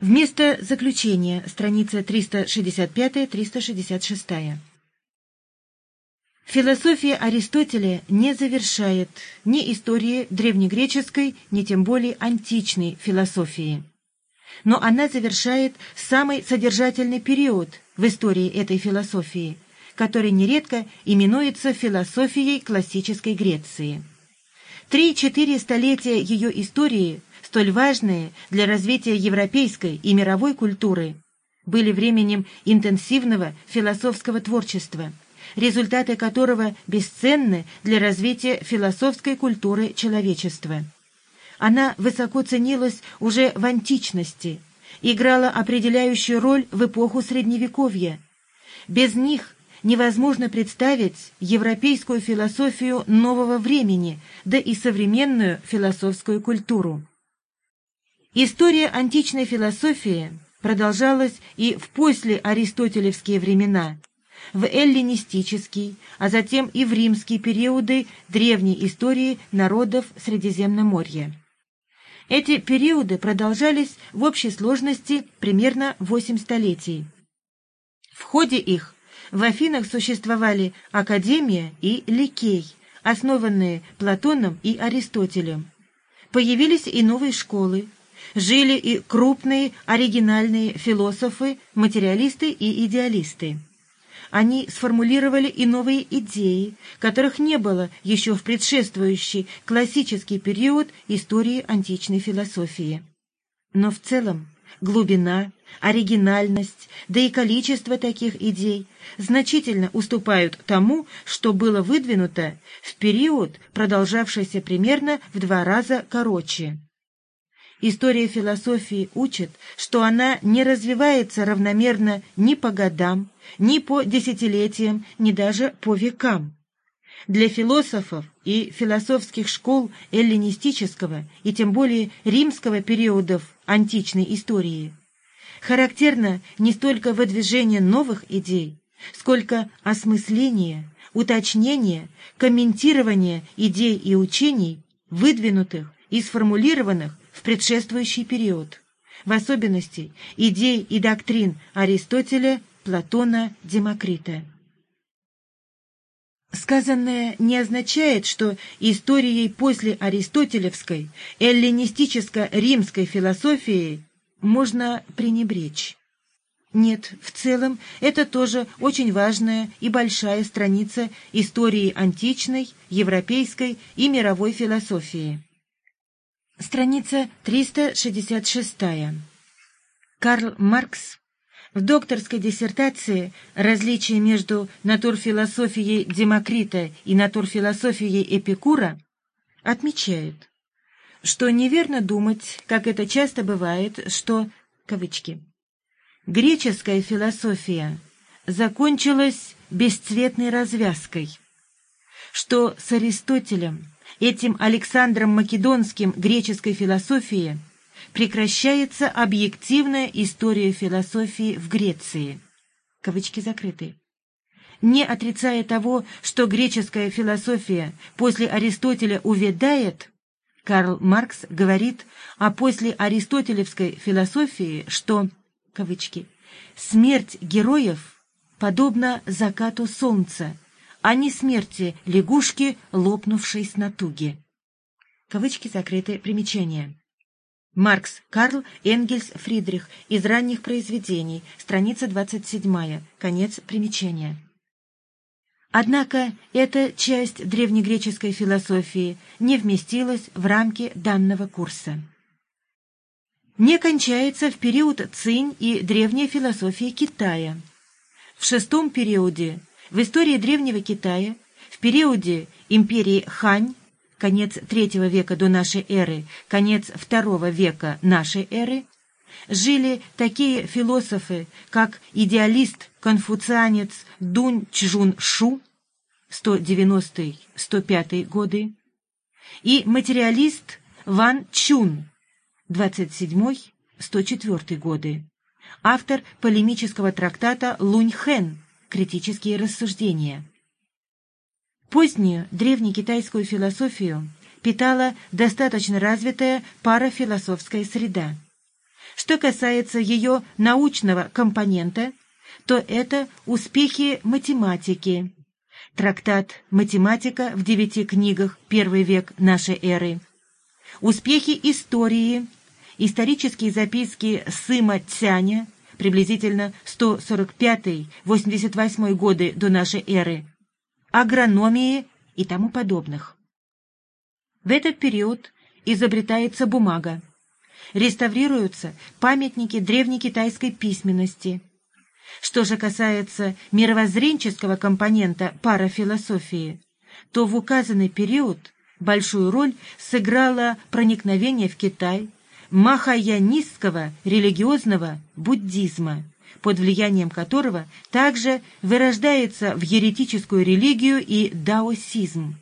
Вместо заключения, страница 365-366. Философия Аристотеля не завершает ни истории древнегреческой, ни тем более античной философии. Но она завершает самый содержательный период в истории этой философии, который нередко именуется философией классической Греции. Три-четыре столетия ее истории – столь важные для развития европейской и мировой культуры, были временем интенсивного философского творчества, результаты которого бесценны для развития философской культуры человечества. Она высоко ценилась уже в античности, играла определяющую роль в эпоху Средневековья. Без них невозможно представить европейскую философию нового времени, да и современную философскую культуру. История античной философии продолжалась и в послеаристотелевские времена, в эллинистический, а затем и в римские периоды древней истории народов Средиземноморья. Эти периоды продолжались в общей сложности примерно 8 столетий. В ходе их в Афинах существовали Академия и Ликей, основанные Платоном и Аристотелем. Появились и новые школы – жили и крупные оригинальные философы, материалисты и идеалисты. Они сформулировали и новые идеи, которых не было еще в предшествующий классический период истории античной философии. Но в целом глубина, оригинальность, да и количество таких идей значительно уступают тому, что было выдвинуто в период, продолжавшийся примерно в два раза короче. История философии учит, что она не развивается равномерно ни по годам, ни по десятилетиям, ни даже по векам. Для философов и философских школ эллинистического и тем более римского периодов античной истории характерно не столько выдвижение новых идей, сколько осмысление, уточнение, комментирование идей и учений, выдвинутых и сформулированных в предшествующий период, в особенности идей и доктрин Аристотеля, Платона, Демокрита. Сказанное не означает, что историей после аристотелевской, эллинистическо-римской философии можно пренебречь. Нет, в целом это тоже очень важная и большая страница истории античной, европейской и мировой философии. Страница 366. Карл Маркс в докторской диссертации «Различие между натурфилософией Демокрита и натурфилософией Эпикура» отмечает, что неверно думать, как это часто бывает, что, кавычки, греческая философия закончилась бесцветной развязкой, что с Аристотелем этим Александром Македонским греческой философии прекращается объективная история философии в Греции. Кавычки закрыты. Не отрицая того, что греческая философия после Аристотеля увядает, Карл Маркс говорит о после аристотелевской философии, что, кавычки, «смерть героев подобна закату солнца, а не смерти лягушки, лопнувшей с натуги. Кавычки закрыты примечания. Маркс, Карл, Энгельс, Фридрих. Из ранних произведений. Страница 27. Конец примечания. Однако эта часть древнегреческой философии не вместилась в рамки данного курса. Не кончается в период Цинь и древняя философия Китая. В шестом периоде в истории Древнего Китая в периоде империи Хань, конец III века до нашей эры, конец II века нашей эры, жили такие философы, как идеалист-конфуцианец Дунь Чжун Шу 190-105 годы и материалист Ван Чун 27-104 годы, автор полемического трактата Лунь Хэн критические рассуждения. Позднюю древнекитайскую философию питала достаточно развитая парафилософская среда. Что касается ее научного компонента, то это успехи математики. Трактат «Математика» в девяти книгах «Первый век нашей эры». Успехи истории, исторические записки Сыма Цяня, приблизительно 145-88 годы до нашей эры, агрономии и тому подобных. В этот период изобретается бумага, реставрируются памятники древнекитайской письменности. Что же касается мировоззренческого компонента парафилософии, то в указанный период большую роль сыграло проникновение в Китай махаянистского религиозного буддизма, под влиянием которого также вырождается в еретическую религию и даосизм.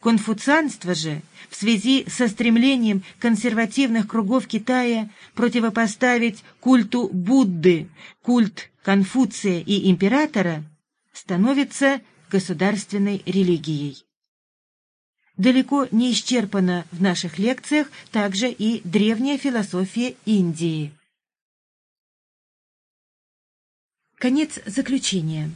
Конфуцианство же в связи со стремлением консервативных кругов Китая противопоставить культу Будды культ Конфуция и императора становится государственной религией. Далеко не исчерпана в наших лекциях также и древняя философия Индии. Конец заключения.